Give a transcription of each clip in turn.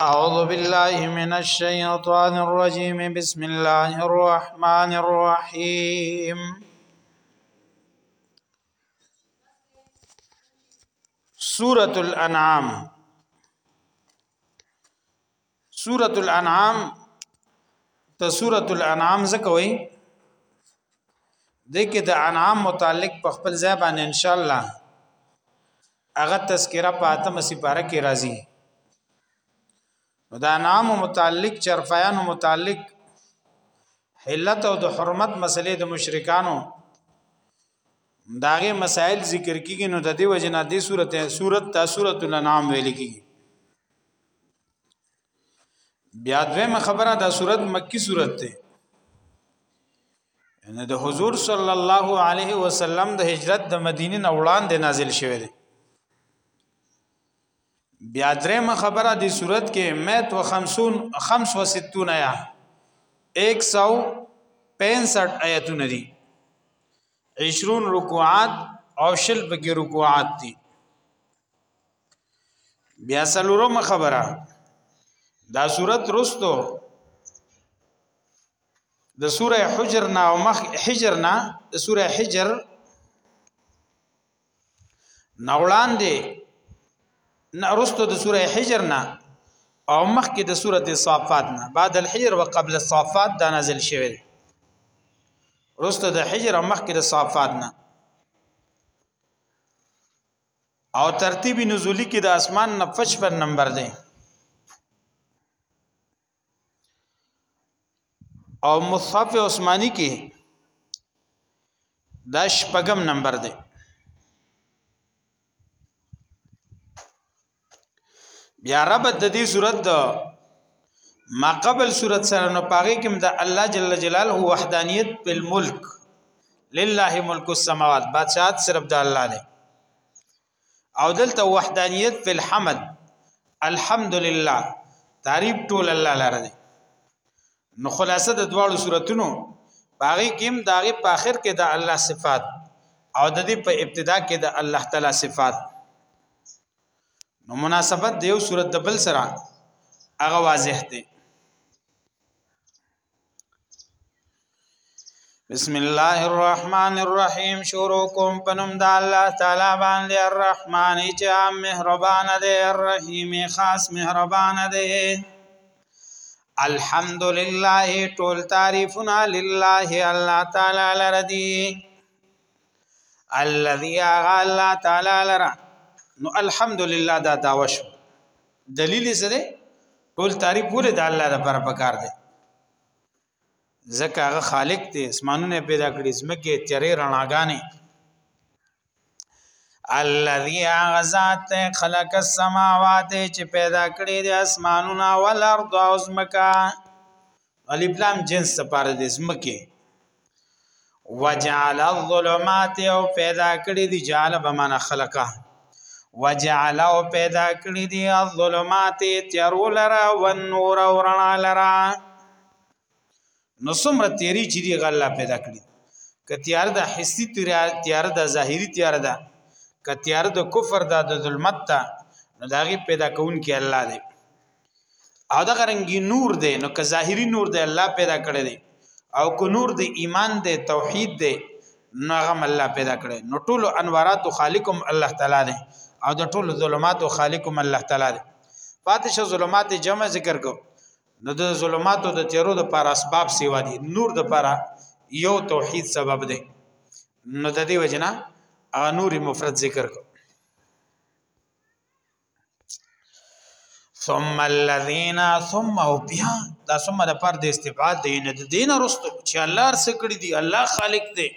أعوذ بالله من الشيطان الرجيم بسم الله الرحمن الرحيم سورة الأنعام سورۃ الانعام ته سورۃ الانعام زکوي د کې د انعام متعلق په خپل ځای باندې ان شاء الله هغه تذکرہ پاتم سپاره کې راځي دا نام متعلق چرفیان متعلق حلت او د حرمت مسلې د مشرکانو داغه مسائل ذکر کیږي نو د دې وجنه د سورته سورته تاسورت الانعام ویل کیږي بیا دویمه خبره دا صورت مکی صورت ده ان د حضور صلی الله علیه وسلم د هجرت د مدینې نه وړاندې نازل شوی دی بیا درېمه خبره د صورت کې مات و 50 65 آیا 165 آیتونه دي 20 رکوعات او شل بګي رکوعات دي بیا سلورم خبره دا صورت رستو د سوره حجر نا او مخ حجر نا د سوره حجر نوړان دی نرستو د سوره حجر نا او مخ کې د سوره صافات نا بعد الحجر وقبل الصافات دا نازل شوی دی رستو د حجر او مخ کې د صافات نا او ترتیب نزولی کې د اسمان نه 55 نمبر دی او مصحف عثماني کې دا شپږم نمبر دی بیا رب د دې صورت د ما قبل صورت سره نو پاره کې د الله جل جلاله وحدانیت په ملک لله ملک السماوات بادشاہت صرف د الله دی او دلته وحدانیت په الحمد الحمدلله تعریف ټول الله لره دی نو خلاصه د دواړو صورتونو باغی کیم داغه په اخر کې د الله صفات او د دې په ابتدا کې د الله تعالی صفات نو مناسبت د یو صورت د بل سره هغه واضح دی بسم الله الرحمن الرحیم شروع کوم پنوم د الله تعالی باندې الرحمن چې عام مهربان دی الرحیم خاص مهربان دی الحمدلله ټول تعریفنا لله الله تعالی لردی الذي اغا الله تعالی لرا نو الحمدلله دا داوش دلیل څه دی ټول تعریف ولې د الله لپاره پکار دی ځکه هغه خالق دی اسمانونه پیدا کړی زمکه تیرې رڼاګانې الذي غزات خلق السماوات چې پیدا کړی د اسمانونو او الارض او زمکه الف لام جنس ته پاره د زمکه وجعل الظلمات او پیدا کړی دی جعل بمانه خلقه وجعل او پیدا کړی دی الظلمات تیارو لرا والنور او رڼا لرا نو څومره تیری چې دی غلا پیدا کړی که تیار د حسی تیار د ظاهری تیار ده که تیار د کفر ده د ظلمت ده نو داغي پیدا کون کې الله دی او دا غرنګي نور دی نو که ظاهري نور دی الله پیدا کړی دی او که نور دی ایمان دی توحید دی نو هغه الله پیدا کړی نو ټول انوارات خالقم الله تعالی دی او د ټول ظلمات خالقم الله تعالی دی پاتې شو ظلمات جمع ذکر کو نو د ظلمات د تیرو د پر اسباب سیوا دي نور د پر یو توحید سبب دی نو د دې وجنا نور مفرد ذکر کو ثم الذين ثم بیا دا ثم د پر د استفاد دی نه د دین رستو چې الله رس کړی دی الله خالق دی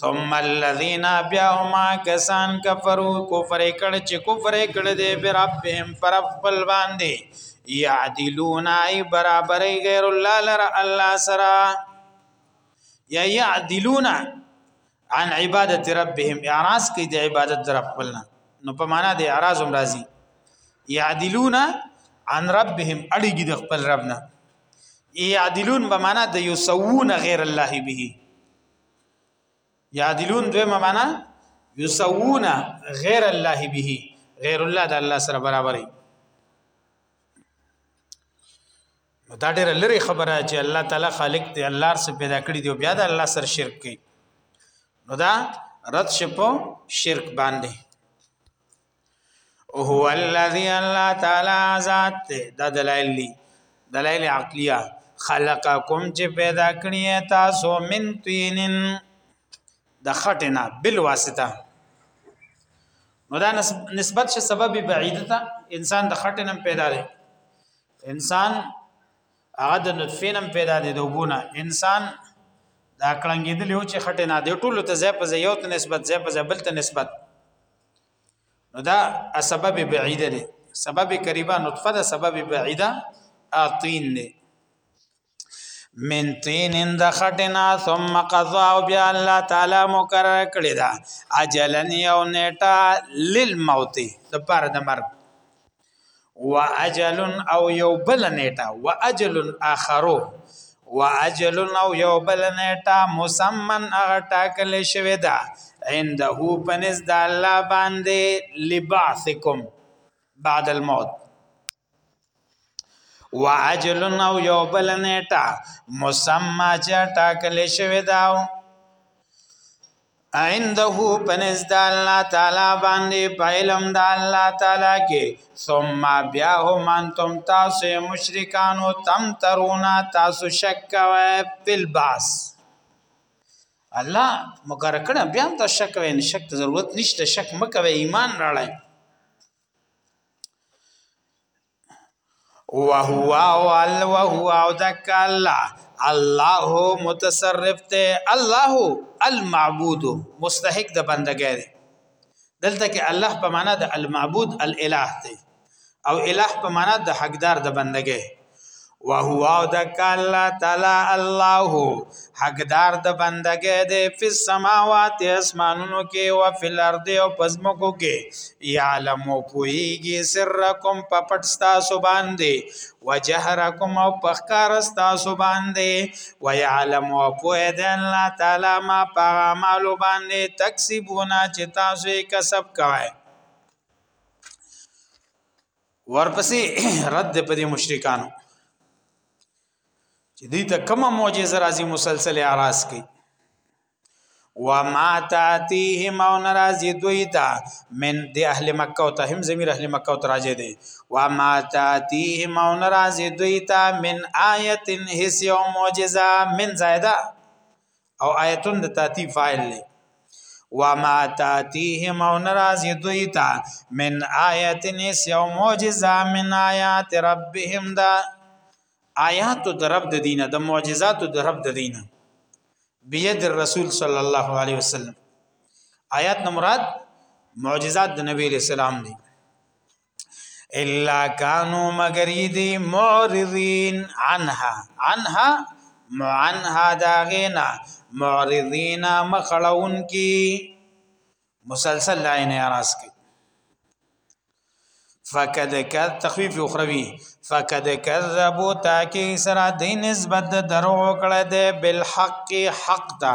ثم الذين بیا ما کسان کفرو کفر کړ چې کفر کړ دی پر ربهم پر خپل باندې یعدلون ای برابرې غیر الله لرا الله سرا یا یعدلون عن عبادت ربهم اعراض کوي د عبادت رب خپلنا نو په معنا د اعراض هم راځي يعدلون عن ربهم اړيږي د خپل ربنا يعدلون په معنا د يسوون غير الله به يعدلون دوی په معنا يسوون غير الله به غير الله د الله سره برابرې نو دا ډېر لري خبره چې الله تعالی خالق دی الله سره پیدا کړی دی بیا د الله سره شرک کوي نو دا رد شپو شرک باندې او هو الذی الله تعالی ذات دا دلایل دی دلایل عقلیه خلقکم چې پیدا کړی تاسو من تینن د خټنه بل واسطه نو دا نسبت شه سبب بعیدتا انسان د خټنه پیدا دی انسان هغه د نطفه نم پیدا دی دوبونه انسان دا کلنګیدل یو چې خټه نه دی ټول ته ځای په ځای یو ته نسبت ځای په ځای بل ته نسبت نو دا سبب بعیده دی سبب قریبه نطفه ده سبب بعیده اطین دی من تین د خټنا ثم قضا او بیا الله تعالی مقرر کړی دا اجلن یو نیټه للموت د پر د مرګ واجل او یو بل نیټه واجل اخرو واجل او یو بل نیټه مسمن هغه ټاکل شوی دا عنده پنس د الله باندې لباسکم بعد الموت واجل او یو بل نیټه مسما چې ټاکل شوی دا عنده پنس د الله تعالی باندې پایلم د الله تعالی کې ثم بیا هم انتم تاسو مشرکانو تم ترونا تاسو شک کوي بل باس الله مقرر کړه بیا هم تاسو شک کوئ نه شک ته ضرورت نشته شک مکوئ ایمان راړئ وهو وال وهو او دک الله الله متصرف ته الله المعبود مستحق د بندګۍ دلته کې الله په معنا د المعبود الاله دی او الہ په معنا د حقدار د بندګۍ وهو او د کالا تعالی الله حقدار د بندګې د فی السماوات اسمانونو کې او فی الارض او پزمکو کې یعلم او پوهیږي سرکم په پټ تاسو باندې وجهرکم او پخکار تاسو باندې ويعلم او پوهه د الله تعالی ما په اعمالو باندې تکسبونه چې تاسو یې کسب کوئ ورپسې رد په دې مشرکانو چې دې ته کومه معجزه راځي مسلسل اعراض کوي وما تاتيهم او ناراضي دوی ته من د اهل مکه او ته هم زمير اهل مکه او تراجه دي وما تاتيهم او ناراضي دوی ته من آیت هیڅ یو معجزه من زائده او آیتون د تاتی فاعل دی وما تاتيهم او نرازي دوی تا من آیت نیس یو معجزه من آیات ربهم دا آیات د رب د دینه د معجزات د رب د دینه بيد الرسول صلی الله علیه وسلم آیات نه مراد معجزات د نبی رسول الله دی الا کانو مگر یدی معرضین عنها عنها معنها داغینا معرضین مخړون کی مسلسل لاین اراس کی فقد کذ تخفیف اخروی فقد کذبوا تاکي سره د نسبت درو کړه د بالحق حق ته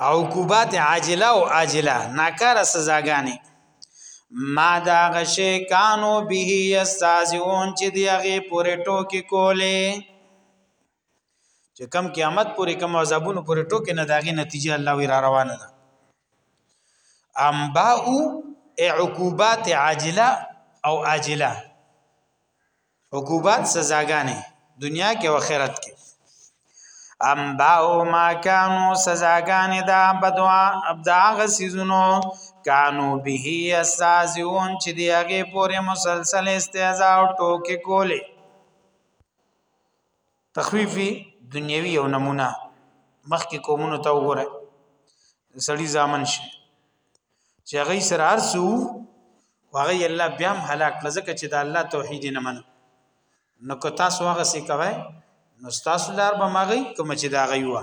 عقوبات عاجله او عاجله ناکاره سزاګانی ما دا غشی کانو به یستازون چې دی هغه پورې ټوکی کوله چې کم قیامت پورې کم عذابونو پورې ټوکی نه داغي نتیجه الله وی را روانه ده ام باو عقوبات عاجله او عاجله عقوبات سزاګانې دنیا کې او آخرت کې ام باو ما کانو سزاګانې دا بدوا ابدا غسیزونو کانو به استازون چې دی هغه پورې مسلسل استهزاء او ټوکې کولې تخویفی دنیوی یو نمونه مخکې قومونو ته وګوره سړی ځامن شي چې هغه سره ارسو هغه الله بیا هم هلاک لزکه چې د الله توحید نه منو نو که تاسو هغه څه کوي نو تاسو لار به ماغي کوم چې دا غيوه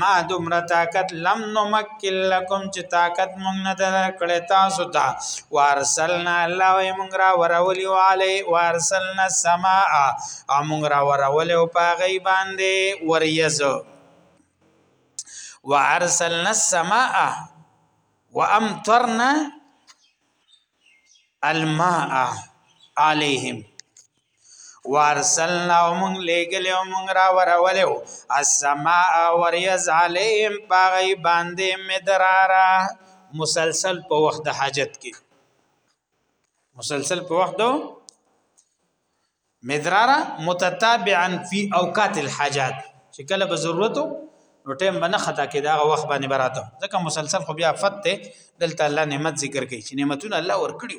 ما دومره طاقت لم نمکن لکم چې طاقت مونږ نه درکړې تاسو ته وارسلنا الله وي مونږ را ورولي علي وارسلنا السماء او مونږ را ورولي او په غي باندې وريز وارسلنا السماء وامطرنا الماء عليهم وارسلنا او مونږ لېګلې او مونږ را ورولې او السما وریز علیم پاغی باندې مدرارا مسلسل په وخت د حاجت کې مسلسل په وخت دو مدرارا متتابعا فی اوقات الحاجات چې کله به ضرورت نو ټیم باندې خطا کې دا وخت باندې براته ځکه مسلسل خو بیا فت دلته الله نعمت ذکر کوي چې نعمتونه الله ورکړي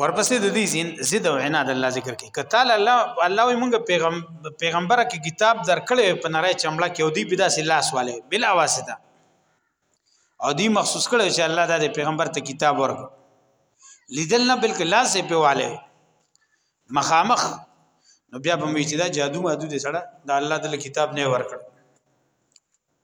ورپسې د دې زید او عناد الله ذکر کوي کته الله الله وي موږ پیغام پیغمبره کې کتاب درکړې په نړۍ چمړه کې او دی بدا سي لاس والے بلا واسطه او دی مخصوص کړو چې الله دا د پیغمبر ته کتاب ورک لیدل نه بلکې لاس یې پیواله مخامخ نو بیا به مې چې دا جادو مادو دې سره دا الله د کتاب نه ورکړ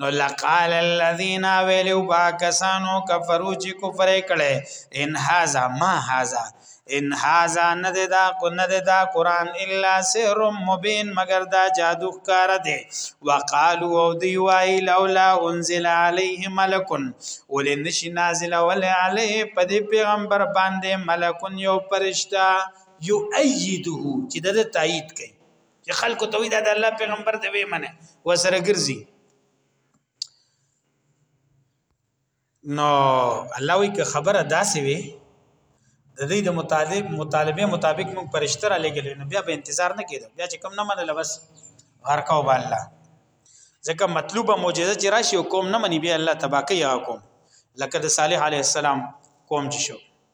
نو لقال الذين ویلو باکسانو کفرو چې کفر کړي ان هاذا ما هاذا ان هاذا ند دا کو ند دا قران الا سحر مبين مگر دا جادو کار دی وقالو او دی وای لولا انزل عليه ملک ولن نشي نازل ول عليه په دې پیغمبر باندې ملک یو فرشتہ یو ايده چې د تایید کوي چې خلکو ته وي دا د الله پیغمبر دی وی منه وسره ګرځي نو الله وی که خبره داسې وي د دې د مطالب مطالبه مطابق موږ پرشتہ را لګل نو بیا به انتظار نه کېدو بیا چې کم نه منل بس غرقاو به الله ځکه مطلوبه معجزه چې راشي او قوم نه مني بیا الله تباکي هغه قوم لکه د صالح عليه السلام قوم چې شو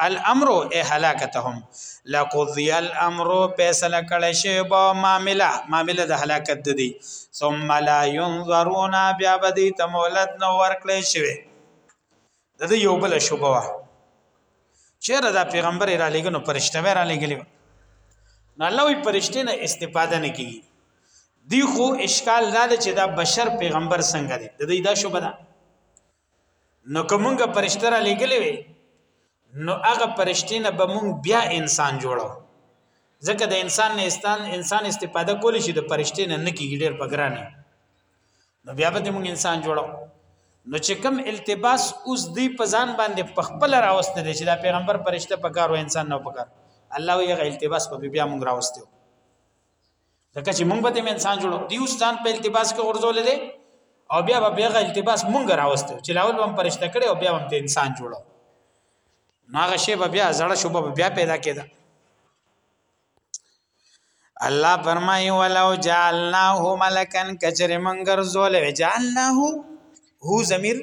الامر ای هلاکتهم لقضی الامر فیصله کړی شی با معامله معامله د هلاکت دی ثم لا ينظرون بیا بدی ته مولد نو ورکړی شی د دې یو بل شوبه وا چیرې دا پیغمبر را لګنو پرشته به را لګلی نو الله وی پرشته نه استفاده نه کی دی خو اشکال دا چې دا بشر پیغمبر څنګه دی د دې دا شوبه ده نو کومګه پرشته را لګلې وي نو هغه پرشتي نه به مونږ بیا انسان جوړو ځکه د انسان نه انسان انسان استفاده کولی شي د پرشتي نه نه کیږي ډیر په ګرانه نو بیا به مونږ انسان جوړو نو چې کوم التباس اوس دی په ځان باندې په خپل راوسته دي چې دا پیغمبر پرشته پکار او انسان نه پکار الله یې غ التباس په بیا مونږ راوستو ځکه چې مونږ به د انسان جوړو دی اوس ځان په التباس کې ورزول دي او بیا به بیا التباس مونږ راوستو چې لاول هم پرشته کړي او بیا هم ته انسان جوړو ناغه شی به بیا زړه شوبه بیا پیدا کېده الله فرمایي ولو جعلناه ملکن کچر منګر زول جعلناه هو ضمیر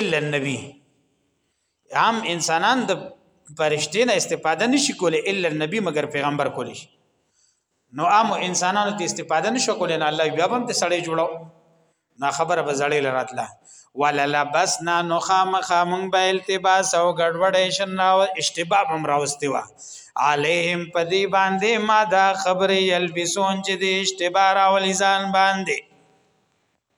الا النبي عام انسانان د فرشتي نه استفاده نشي کولی الا النبي مگر پیغمبر کولی شي نو عام انسانانو ته استفاده نشو کولی نه الله بیا هم ته سړی جوړو نا خبره به زړې لراتله وللا بس نا نو خامخا مونږ به التباس او ګډوډې شن راو اشتباه هم راوستي وا عليهم پدی باندې ما دا خبرې يلبسون چې د اشتباه راولې ځان باندې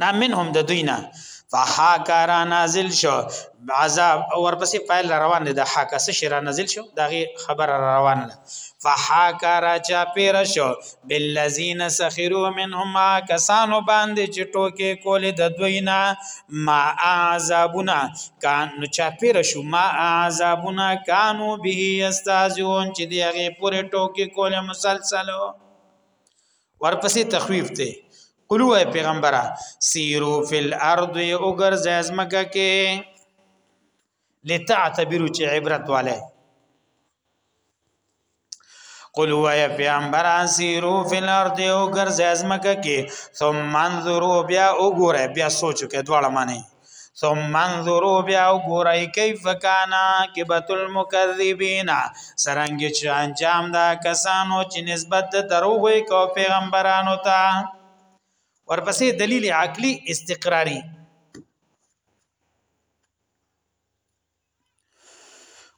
نا منهم د دوی نه فحاکارا نازل شو عذاب او ورپسې فایل روان دي د حاکه څه شرا نازل شو دغه خبر روان ده فحاکارا چا پیر شو بالذین سخروا منهم کسانو باندې چې ټوکې کولې د دوی نه ما عذابنا کان نو چا پیر شو ما عذابنا کانو به استاذون چې دی هغه پورې ټوکې کولې مسلسلو ورپسې تخویف ته قلو اے پیغمبره سیرو فی الارض او ګرځ ازمکه کې لتعتبروا چې عبرت والے قل وای پیغمبر اسیرو فی الارض او ګرځ ازمکه کې ثم انظروا بیا وګوره بیا سوچ کې دواړه معنی ثم انظروا بیا وګورئ کیف کان عاقبت المکذبین سرنګ چې انجام دا کسانو چې نسبت د دروغ کو پیغمبرانو ته ورپسې دلیل عقلی استقراری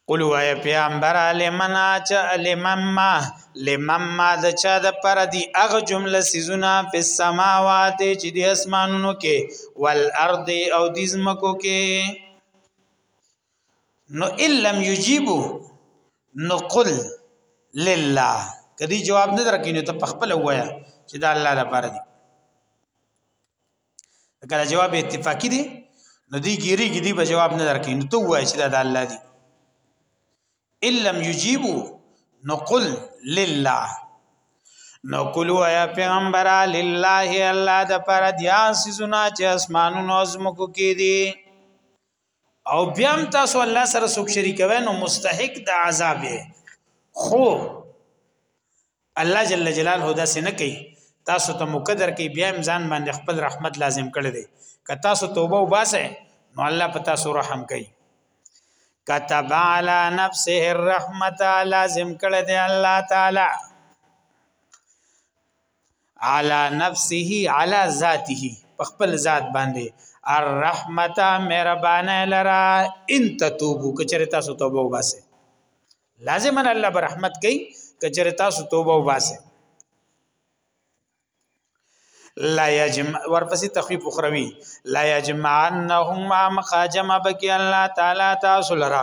قل وای پیغمبر لمن چا لمن ما لمن ما د چا د پر دی اغه جمله سيزونه په سماوات چې د اسمانونو کې والارض او د زمکو کې نو ان لم یجیبو نو قل لله کدی جواب نه درکینو ته پخپل وایا چې دا الله لپاره دی کله جواب اتفاقی دی نو دی ګیری کې دی په جواب نه درکې نو ته وای چې دا د الله دی ان لم یجیبو نو قل لله نو قل وایا پیغمبر لله الله د پر دیا سيزونه چې اسمانونو زمکو کې دي او بیا هم تاسو الله سره څوک شریکوي نو مستحق د عذاب خو الله جل جلاله دا سنه کوي تاسو ته مقدر کوي بیا هم ځان باندې خپل رحمت لازم کړی دی که تاسو توبه وباسئ نو الله په تاسو رحم کوي كتب على نفسه الرحمه لازم کړی دی الله تعالی علی نفسه علی ذاته په خپل ذات باندې الرحمت مهربانه لرا ان تتوبو کچره تاسو توبه وباسه لازم ان الله برحمت کوي کچره تاسو توبه وباسه لا یجمع ورپسې تخفیف اخروی لا یجمعنهم مع مخاجمه بکی الله تعالی تاسو لرا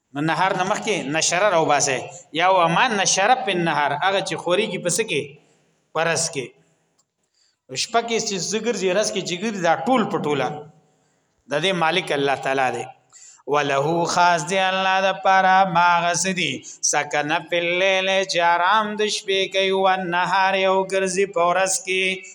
نو نهار نه مخکې نشره راو باسه یا و ما نشره په نهار هغه چې خوري کې پس کې پرس کې شپه کې چې زګر زی رس کې جګر دا ټول پټوله د دې مالک الله تعالی دی وله خاص دی الله د پاره ما غسدي سکن په لیل چې آرام د شپې کوي او نهار یو ګرځي پورس کې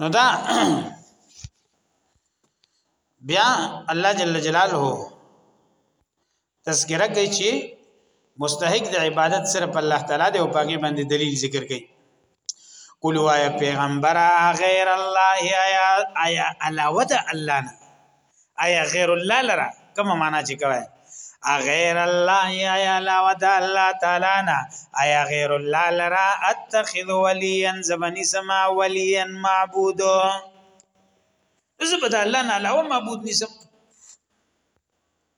نو دا بیا الله جل جلاله تذکرہ کوي چې مستحق د عبادت صرف الله تعالی دی او پاګې باندې دلیل ذکر کوي قل وایا پیغمبر غیر الله آیا آیا علاوه د الله نه ایا غیر الله لرا کومه معنا چې کوي غیر الله یا لا ود الله تعالی نه ایا غیر الله لرا اتخذ ولیا زبنی سما ولیا معبود زبد الله نه علاوه معبود نسم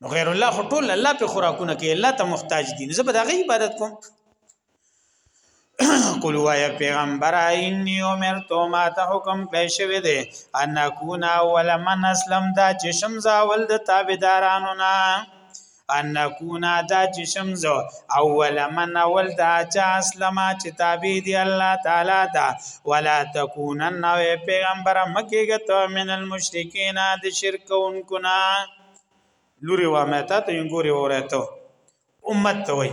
نو غیر الله خو ټول الله په خوراکونه کې الله ته محتاج دي زه به دغه عبادت کوم قل وایا پیغمبر انی عمرت ما ته حکم کړی شوی دی ان اكون اول من اسلم دا چې شمزا ول د تابعدارانو نه ان اكون دا چې شمزا اول من اول دا چا اسلم چې تابع دی الله تعالی دا ولا تکونن او پیغمبر مکیګه تو من المشرکین د شرک انکو نا لوري و متا ته ګوري ورته امت ته وای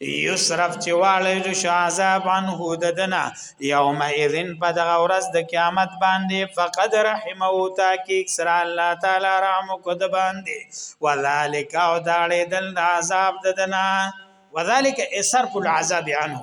یصرف چې واړی جو شو عذاب عنه ددنا یوم اذن په دغه ورځ د قیامت باندې فقد رحمه تاکیک سره الله تعالی رحم کو د باندې وذالک او داړې دل د عذاب ددنا وذالک اصرف العذاب عنه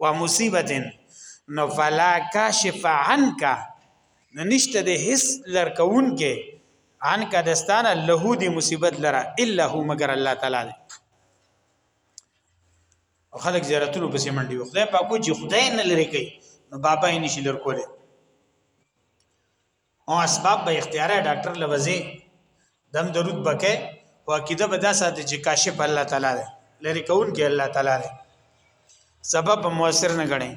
و مصیبتن نو فلا کاشف عنک نو نشته د هیڅ لرکون کې عنک دستانه له دې مصیبت لره الا هو مگر الله تعالی دی او خلک زیارتونو پسې منډي خدای پاکو چې خدای نه لري کوي نو بابا یې نشي لرکوله او اسباب به اختیاره ډاکټر لوزي دم درود بکه او عقیده به دا ساتي چې کاشف الله تعالی دی لری کول کې الله تعالی دی سبب موثر نه غني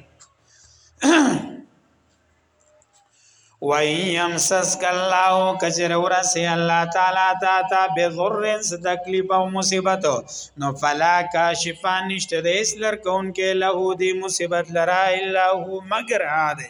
وَيَمْ سَسْكَ اللَّهُ كَجِرَ وَرَسِي اللَّهُ تَعَالَى تَعَتَى بِضُرٍّ سَتَكْلِبَ مُصِيبَةً نو فلا کاشفان نشته د اسلر کون کې له دې مصیبت لرا الا هو مگر هاده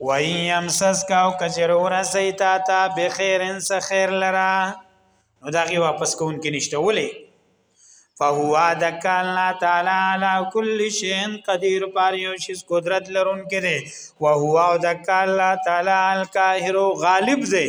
و ایم سس کا او کچر ور سیتا تا بخیر انس خیر لرا نو دا غي واپس کون کې نشته ولې فهو دک الله تعالی علی کل شیء قدیر پر یو شی قدرت لرون کې دی او هو دک الله تعالی القاهر غالب دی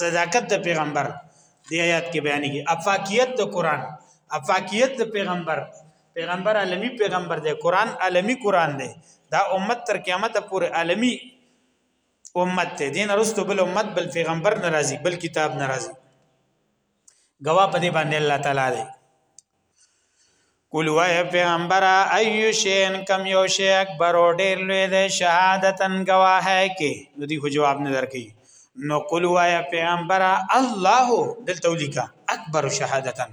صداقت د پیغمبر دی آیات کې بیانېږي افاقیت د قران افاقیت د پیغمبر پیغمبر عالمی پیغمبر دی قران عالمی قران دی دا امت تر قیامت پورې عالمی امت ته دین رستو بل امت بل پیغمبر ناراضي بل کتاب ناراضي گواه په دې باندې الله تعالی دی قل وای پیغمبر ایو شین کم یو شی اکبر او ډیر لوی دی شهادتن گواه کې نو دی خو جواب نه درکې نو قل وای پیغمبر الله دلته ولیکا اکبر شهادتن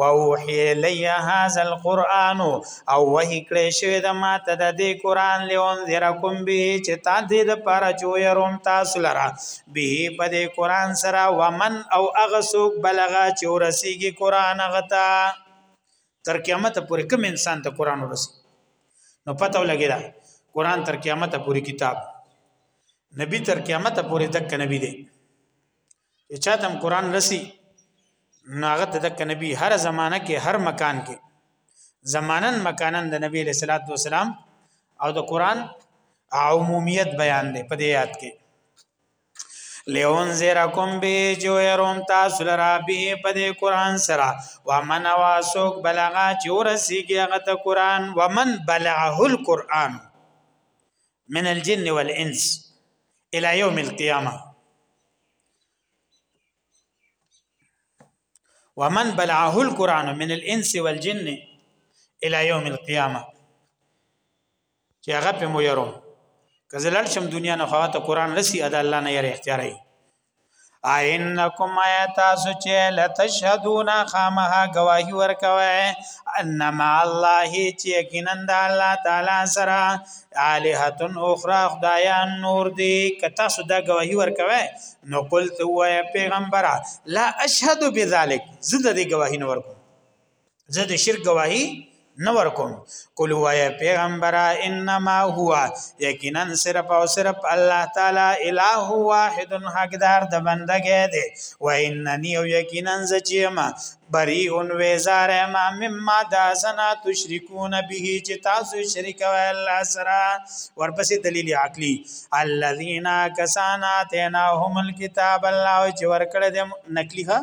واوحی الی هذا القرآن او وحی کړی شوی د ماته د دې قرآن لونذرکم به چې تا دې د پاره جو يروم تاسو لره به په دې قرآن سره ومن او هغه څوک بلغه چې ورسیږي قرآن غتا تر قیامت پورې کوم انسان ته قرآن ورسي نو پته ولګی دا قرآن تر قیامت پورې کتاب نبی تر قیامت پورې دک نبی دی چې چاته قرآن رسی ناغت دک نبی هر زمانہ کې هر مکان کې زمانن مکانن د نبی صلی الله علیه وسلم او د قرآن عمومیت بیان دی په دې یاد کې لیون زیرا کوم به جو يروم تاسو لرا به په دې قران سره ومن واسوک بلغا چورسیږي هغه ته قران ومن بلغه القران من الجن والانس الى يوم القيامه ومن بلعه القران من الانس والجن الى يوم القيامه چې هغه په مو يرو کزلل شم دنیا نه خواته قران رسی ادا الله نه یې اختیاري اینکم ایتا سچه لتشهدون خامها گواہی ورکوي انما الله چې یقینا د الله تعالی سره الہتن اخرى خدایان نور دي کته سودا گواہی ورکوي نو قلت و پیغمبره لا اشهد بذلک زه د دې گواہی نه ورکوم زه د شرک گواهی نه ورکوم قل وای پیغمبر انما هو یقینا صرف او صرف الله تعالی اله واحد حقدار د بندګی دی و اننی او یقینا زچما بری اون ویزار ما مما دا سنا تشرکون به چې تاسو شریک و الله سره ورپسې دلیل عقلی الذين كساناتنا هم الكتاب الله چې ورکړه د نقلی ها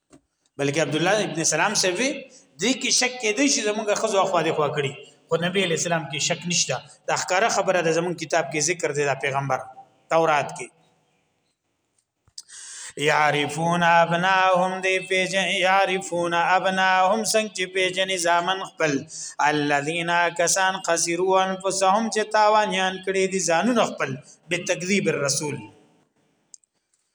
بلکې عبد الله ابن سلام سوي دې کې شک کې دی چې زمونږ خزو اخوا دې خوا کړی خو نبی علی السلام کې شک نشته دا ښکاره خبره ده زمونږ کتاب کې ذکر دی دا پیغمبر تورات کې یعرفون ابناهم دی پیجن یعرفون ابناهم څنګه چې پیجن زامن خپل الذين کسان خسروا انفسهم چې تاوانيان کړي دي ځانونه خپل به تکذیب الرسول